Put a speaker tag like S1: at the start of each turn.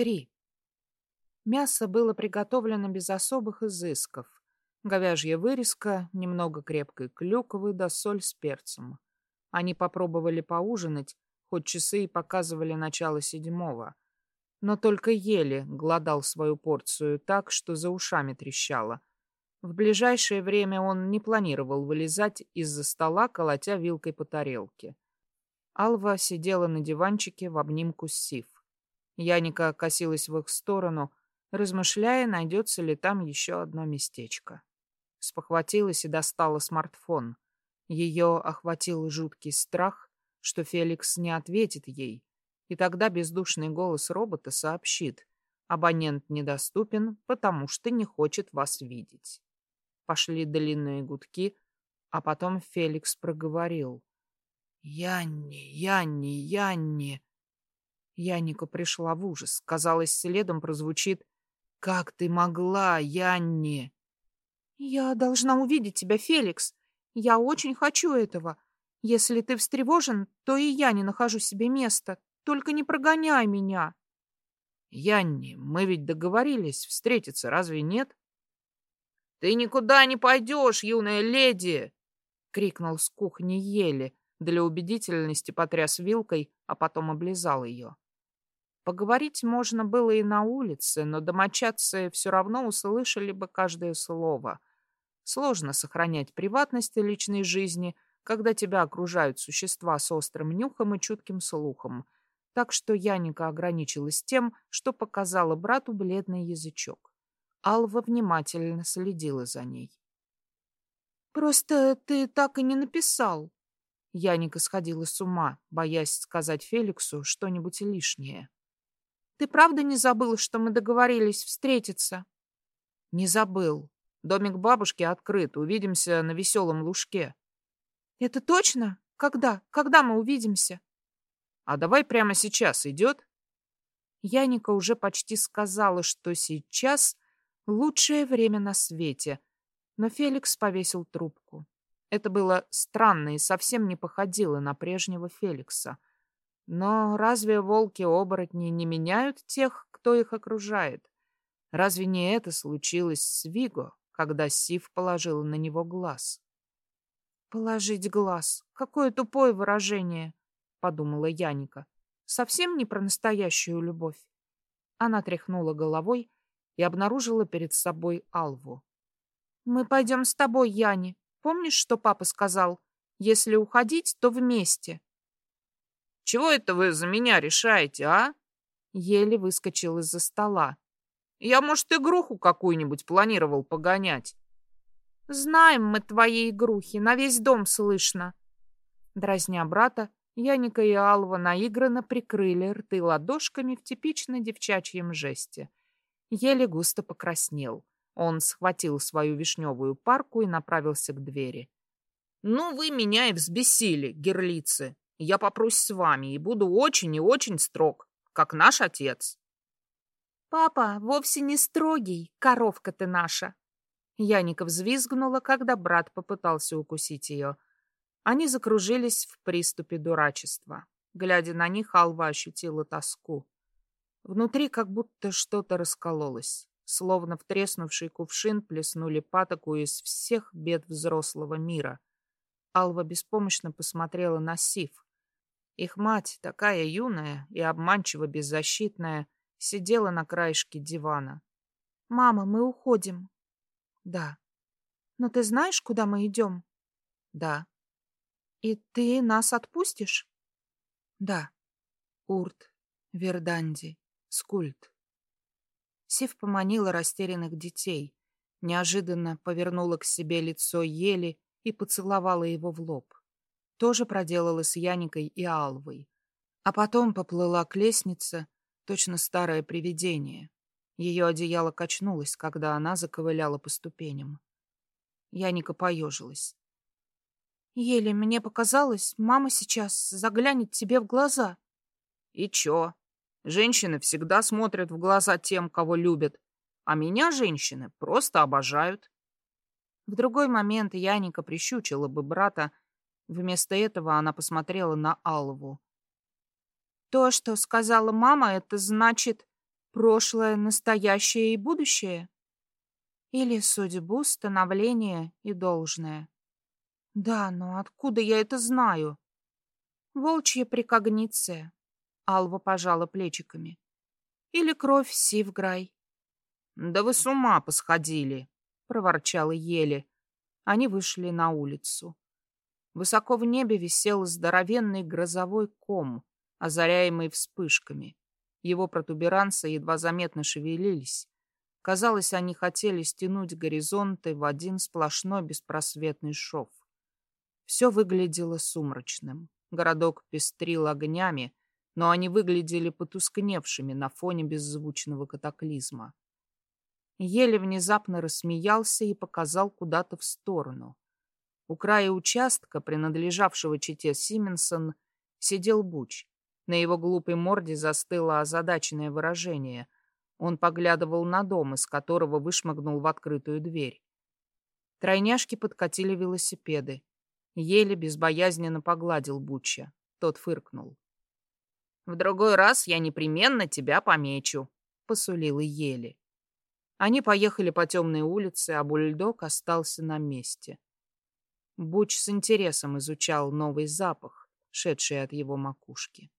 S1: Три. Мясо было приготовлено без особых изысков. Говяжья вырезка, немного крепкой клюквы да соль с перцем. Они попробовали поужинать, хоть часы и показывали начало седьмого. Но только еле глодал свою порцию так, что за ушами трещало. В ближайшее время он не планировал вылезать из-за стола, колотя вилкой по тарелке. Алва сидела на диванчике в обнимку с Сив. Яника косилась в их сторону, размышляя, найдется ли там еще одно местечко. Спохватилась и достала смартфон. Ее охватил жуткий страх, что Феликс не ответит ей, и тогда бездушный голос робота сообщит, абонент недоступен, потому что не хочет вас видеть. Пошли длинные гудки, а потом Феликс проговорил. «Янни, Янни, Янни!» Янника пришла в ужас. Казалось, следом прозвучит «Как ты могла, Янни?» «Я должна увидеть тебя, Феликс. Я очень хочу этого. Если ты встревожен, то и я не нахожу себе места. Только не прогоняй меня».
S2: «Янни, мы ведь договорились встретиться, разве нет?» «Ты никуда не пойдешь, юная леди!» — крикнул с кухни Ели, для убедительности потряс вилкой, а потом облизал ее. Поговорить можно было и на улице, но домочадцы все равно услышали бы каждое слово. Сложно сохранять приватность личной жизни, когда тебя окружают существа с острым нюхом и чутким слухом. Так что Яника ограничилась тем, что показала брату бледный язычок. Алва внимательно следила за ней.
S1: «Просто ты так и не написал». Яника сходила с ума, боясь сказать Феликсу что-нибудь лишнее. «Ты правда не забыл, что мы договорились встретиться?»
S2: «Не забыл. Домик бабушки открыт. Увидимся на веселом лужке».
S1: «Это точно? Когда? Когда мы увидимся?»
S2: «А давай прямо сейчас идет?»
S1: Яника уже почти сказала, что сейчас Лучшее время на свете. Но Феликс повесил трубку. Это было странно и совсем не походило на прежнего Феликса. Но разве волки-оборотни не меняют тех, кто их окружает? Разве не это случилось с Виго, когда Сив положила на него глаз? «Положить глаз? Какое тупое выражение!» — подумала Яника. «Совсем не про настоящую любовь». Она тряхнула головой и обнаружила перед собой Алву. «Мы пойдем с тобой, Яни. Помнишь, что папа сказал? Если уходить, то вместе».
S2: «Чего это вы за меня решаете, а?»
S1: Еле выскочил из-за стола.
S2: «Я, может, игруху какую-нибудь планировал погонять».
S1: «Знаем мы твои игрухи, на весь дом слышно». Дразня брата, Яника и Алва наигранно прикрыли рты ладошками в типично девчачьем жесте — еле густо покраснел. Он схватил свою вишневую парку и направился к двери.
S2: «Ну, вы меня и взбесили, герлицы. Я попрусь с вами и буду очень и очень строг, как наш отец».
S1: «Папа вовсе не строгий, коровка ты наша!» Яника взвизгнула, когда брат попытался укусить ее. Они закружились в приступе дурачества. Глядя на них, Алва ощутила тоску. Внутри как будто что-то раскололось. Словно в треснувший кувшин плеснули патоку из всех бед взрослого мира. Алва беспомощно посмотрела на Сив. Их мать, такая юная и обманчиво беззащитная, сидела на краешке дивана. «Мама, мы уходим». «Да». «Но ты знаешь, куда мы идем?»
S2: «Да».
S1: «И ты нас отпустишь?»
S2: «Да». Урт, Верданди, Скульт.
S1: Сев поманила растерянных детей, неожиданно повернула к себе лицо Ели и поцеловала его в лоб. Тоже проделала с Яникой и Алвой. А потом поплыла к лестнице, точно старое привидение. Ее одеяло качнулось, когда она заковыляла по ступеням. Яника поежилась. «Еле мне показалось, мама сейчас заглянет тебе в глаза».
S2: «И чё?» Женщины всегда смотрят в глаза тем, кого любят, а меня женщины просто обожают.
S1: В другой момент Яника прищучила бы брата, вместо этого она посмотрела на Алву. То, что сказала мама, это значит... Прошлое, настоящее и будущее? Или судьбу, становление и должное? Да, но откуда я это знаю? Волчья прикогниция. Алва пожала плечиками. Или кровь Сивграй.
S2: Да вы с ума посходили, проворчала Еле.
S1: Они вышли на улицу. Высоко в небе висел здоровенный грозовой ком, озаряемый вспышками. Его протуберанцы едва заметно шевелились. Казалось, они хотели стянуть горизонты в один сплошной беспросветный шов. Все выглядело сумрачным. Городок пестрил огнями, но они выглядели потускневшими на фоне беззвучного катаклизма. Еле внезапно рассмеялся и показал куда-то в сторону. У края участка, принадлежавшего чете Сименсон, сидел Буч. На его глупой морде застыло озадаченное выражение. Он поглядывал на дом, из которого вышмыгнул в открытую дверь. Тройняшки подкатили велосипеды. Еле безбоязненно погладил Буча. Тот фыркнул.
S2: «В другой раз я непременно тебя помечу», — посулила Еле.
S1: Они поехали по темной улице, а бульдог остался на месте. Буч с интересом изучал новый запах, шедший от его макушки.